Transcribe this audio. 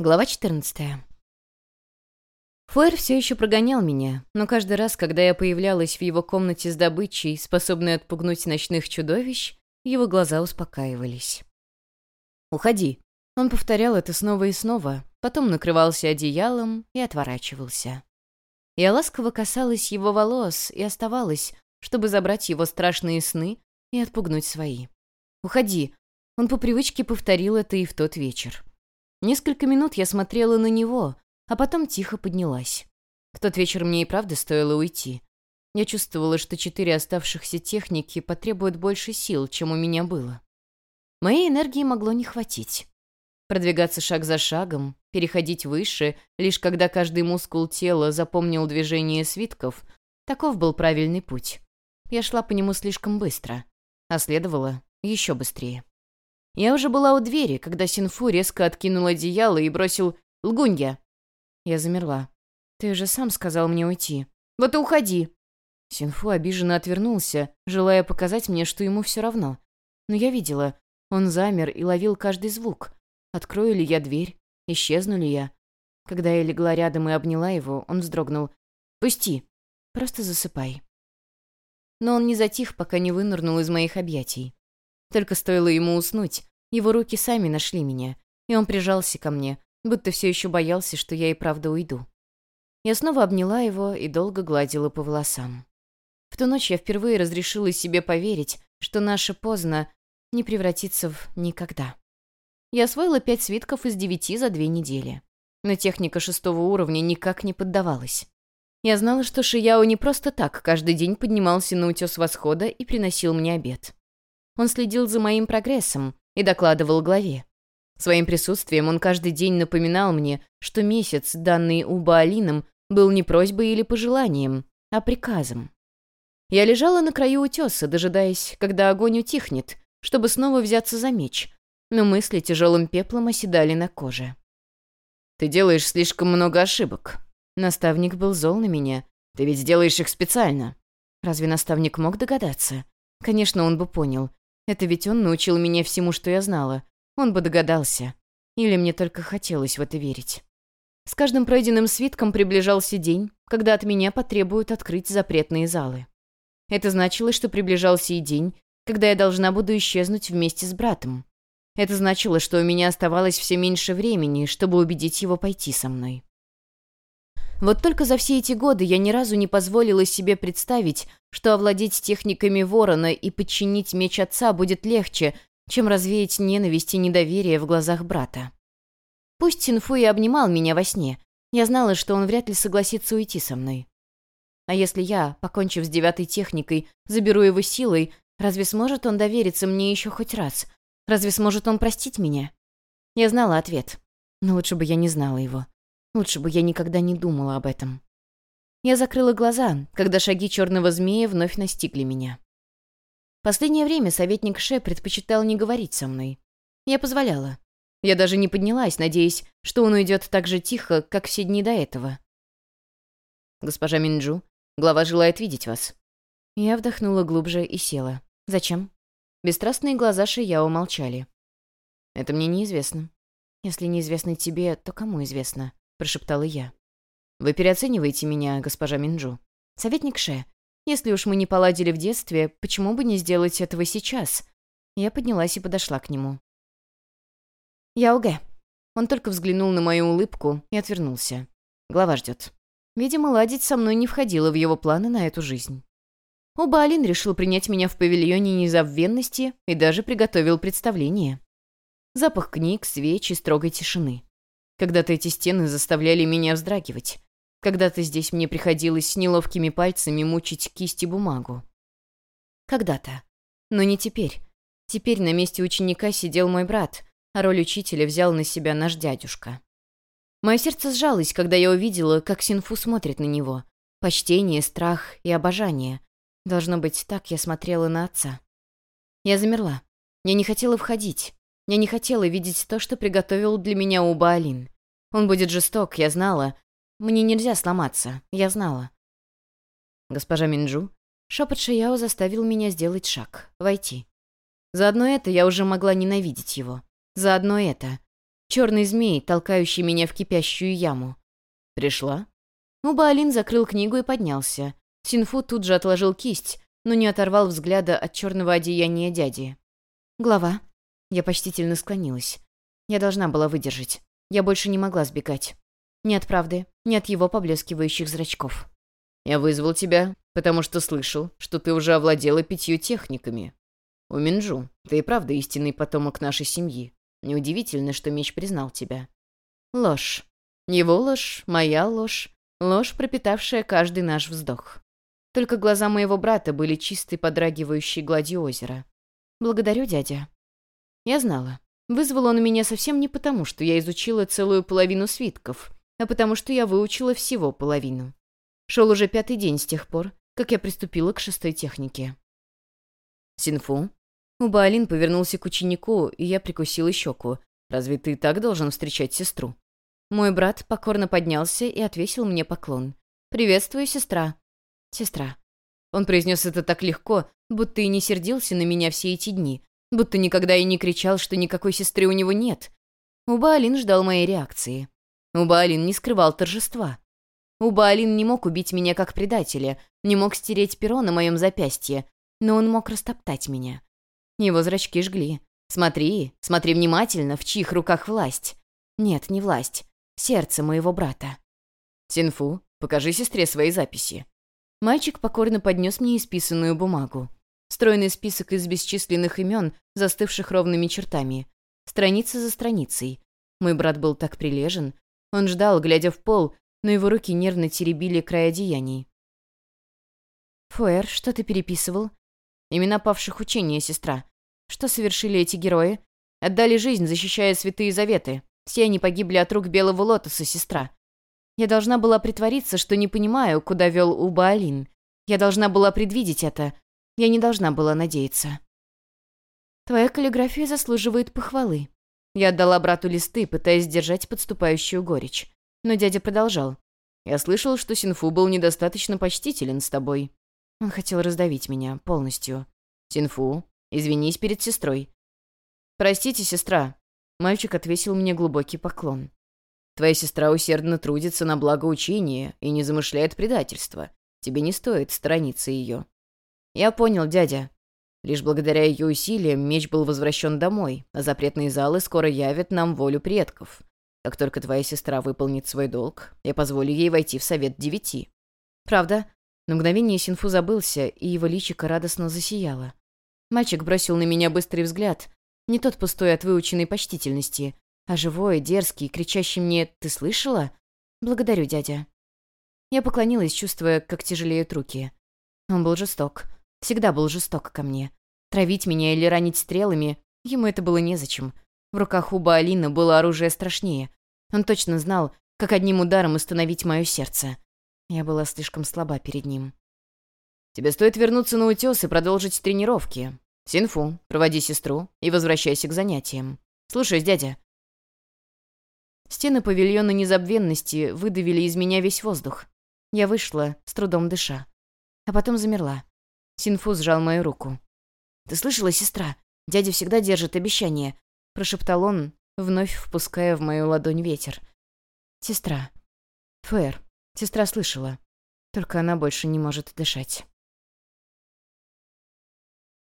Глава 14. Фуэр все еще прогонял меня, но каждый раз, когда я появлялась в его комнате с добычей, способной отпугнуть ночных чудовищ, его глаза успокаивались. «Уходи». Он повторял это снова и снова, потом накрывался одеялом и отворачивался. Я ласково касалась его волос и оставалась, чтобы забрать его страшные сны и отпугнуть свои. «Уходи». Он по привычке повторил это и в тот вечер. Несколько минут я смотрела на него, а потом тихо поднялась. В тот вечер мне и правда стоило уйти. Я чувствовала, что четыре оставшихся техники потребуют больше сил, чем у меня было. Моей энергии могло не хватить. Продвигаться шаг за шагом, переходить выше, лишь когда каждый мускул тела запомнил движение свитков, таков был правильный путь. Я шла по нему слишком быстро, а следовало еще быстрее. Я уже была у двери, когда Синфу резко откинул одеяло и бросил «Лгунья!». Я замерла. «Ты же сам сказал мне уйти. Вот и уходи!» Синфу обиженно отвернулся, желая показать мне, что ему все равно. Но я видела. Он замер и ловил каждый звук. Открою ли я дверь? Исчезну ли я? Когда я легла рядом и обняла его, он вздрогнул. «Пусти! Просто засыпай!» Но он не затих, пока не вынырнул из моих объятий. Только стоило ему уснуть, его руки сами нашли меня, и он прижался ко мне, будто все еще боялся, что я и правда уйду. Я снова обняла его и долго гладила по волосам. В ту ночь я впервые разрешила себе поверить, что наше поздно не превратится в никогда. Я освоила пять свитков из девяти за две недели. Но техника шестого уровня никак не поддавалась. Я знала, что Шияо не просто так каждый день поднимался на утес восхода и приносил мне обед. Он следил за моим прогрессом и докладывал главе. Своим присутствием он каждый день напоминал мне, что месяц, данный Убаалином, был не просьбой или пожеланием, а приказом. Я лежала на краю утеса, дожидаясь, когда огонь утихнет, чтобы снова взяться за меч, но мысли тяжелым пеплом оседали на коже. «Ты делаешь слишком много ошибок». Наставник был зол на меня. «Ты ведь делаешь их специально». Разве наставник мог догадаться? Конечно, он бы понял. Это ведь он научил меня всему, что я знала. Он бы догадался. Или мне только хотелось в это верить. С каждым пройденным свитком приближался день, когда от меня потребуют открыть запретные залы. Это значило, что приближался и день, когда я должна буду исчезнуть вместе с братом. Это значило, что у меня оставалось все меньше времени, чтобы убедить его пойти со мной. Вот только за все эти годы я ни разу не позволила себе представить, что овладеть техниками ворона и подчинить меч отца будет легче, чем развеять ненависть и недоверие в глазах брата. Пусть Синфу и обнимал меня во сне, я знала, что он вряд ли согласится уйти со мной. А если я, покончив с девятой техникой, заберу его силой, разве сможет он довериться мне еще хоть раз? Разве сможет он простить меня? Я знала ответ, но лучше бы я не знала его. Лучше бы я никогда не думала об этом. Я закрыла глаза, когда шаги черного змея вновь настигли меня. Последнее время советник Ше предпочитал не говорить со мной. Я позволяла. Я даже не поднялась, надеясь, что он уйдет так же тихо, как все дни до этого. «Госпожа Минджу, глава желает видеть вас». Я вдохнула глубже и села. «Зачем?» Бесстрастные глаза Шияо молчали. «Это мне неизвестно. Если неизвестно тебе, то кому известно?» — прошептала я. «Вы переоцениваете меня, госпожа Минджу. Советник Ше, если уж мы не поладили в детстве, почему бы не сделать этого сейчас?» Я поднялась и подошла к нему. «Яуге». Он только взглянул на мою улыбку и отвернулся. Глава ждет. Видимо, ладить со мной не входило в его планы на эту жизнь. Оба Алин решил принять меня в павильоне незабвенности и даже приготовил представление. Запах книг, свеч и строгой тишины. Когда-то эти стены заставляли меня вздрагивать. Когда-то здесь мне приходилось с неловкими пальцами мучить кисти бумагу. Когда-то. Но не теперь. Теперь на месте ученика сидел мой брат, а роль учителя взял на себя наш дядюшка. Мое сердце сжалось, когда я увидела, как Синфу смотрит на него. Почтение, страх и обожание. Должно быть, так я смотрела на отца. Я замерла. Я не хотела входить. Я не хотела видеть то, что приготовил для меня Уба Алин. Он будет жесток, я знала. Мне нельзя сломаться, я знала. Госпожа Минджу, шепот Шияо заставил меня сделать шаг, войти. Заодно это я уже могла ненавидеть его. Заодно это. Черный змей, толкающий меня в кипящую яму. «Пришла?» Убаалин закрыл книгу и поднялся. Синфу тут же отложил кисть, но не оторвал взгляда от черного одеяния дяди. «Глава». Я почтительно склонилась. Я должна была выдержать. Я больше не могла сбегать. Ни от правды, ни от его поблескивающих зрачков. «Я вызвал тебя, потому что слышал, что ты уже овладела пятью техниками. У Минджу, ты и правда истинный потомок нашей семьи. Неудивительно, что меч признал тебя». Ложь. Его ложь, моя ложь, ложь, пропитавшая каждый наш вздох. Только глаза моего брата были чистой подрагивающей гладью озера. «Благодарю, дядя». Я знала. Вызвал он меня совсем не потому, что я изучила целую половину свитков, а потому что я выучила всего половину. Шел уже пятый день с тех пор, как я приступила к шестой технике. «Синфу?» Убаалин повернулся к ученику, и я прикусила щеку. «Разве ты так должен встречать сестру?» Мой брат покорно поднялся и отвесил мне поклон. «Приветствую, сестра». «Сестра». Он произнес это так легко, будто и не сердился на меня все эти дни, будто никогда и не кричал, что никакой сестры у него нет. Убаалин ждал моей реакции. Убаалин не скрывал торжества. Убаалин не мог убить меня как предателя, не мог стереть перо на моем запястье, но он мог растоптать меня. Его зрачки жгли. «Смотри, смотри внимательно, в чьих руках власть». «Нет, не власть. Сердце моего брата». «Синфу, покажи сестре свои записи». Мальчик покорно поднес мне исписанную бумагу. Стройный список из бесчисленных имен, застывших ровными чертами. Страница за страницей. Мой брат был так прилежен. Он ждал, глядя в пол, но его руки нервно теребили край одеяний. «Фуэр, что ты переписывал?» «Имена павших учения, сестра. Что совершили эти герои? Отдали жизнь, защищая святые заветы. Все они погибли от рук белого лотоса, сестра. Я должна была притвориться, что не понимаю, куда вел Убаалин. Я должна была предвидеть это. Я не должна была надеяться. Твоя каллиграфия заслуживает похвалы. Я отдала брату листы, пытаясь сдержать подступающую горечь. Но дядя продолжал. «Я слышал, что Синфу был недостаточно почтителен с тобой». Он хотел раздавить меня полностью. «Синфу, извинись перед сестрой». «Простите, сестра». Мальчик отвесил мне глубокий поклон. «Твоя сестра усердно трудится на благо учения и не замышляет предательства. Тебе не стоит сторониться ее». «Я понял, дядя». Лишь благодаря ее усилиям меч был возвращен домой, а запретные залы скоро явят нам волю предков. Как только твоя сестра выполнит свой долг, я позволю ей войти в совет девяти». «Правда?» На мгновение Синфу забылся, и его личико радостно засияло. Мальчик бросил на меня быстрый взгляд, не тот пустой от выученной почтительности, а живой, дерзкий, кричащий мне «Ты слышала?» «Благодарю, дядя». Я поклонилась, чувствуя, как тяжелеют руки. Он был жесток. Всегда был жесток ко мне. Травить меня или ранить стрелами ему это было незачем. В руках Уба Алина было оружие страшнее. Он точно знал, как одним ударом остановить мое сердце. Я была слишком слаба перед ним. «Тебе стоит вернуться на утес и продолжить тренировки. Синфу, проводи сестру и возвращайся к занятиям. Слушаюсь, дядя». Стены павильона незабвенности выдавили из меня весь воздух. Я вышла, с трудом дыша. А потом замерла. Синфу сжал мою руку. «Ты слышала, сестра? Дядя всегда держит обещание прошептал он, вновь впуская в мою ладонь ветер. «Сестра. Фэр. Сестра слышала. Только она больше не может дышать».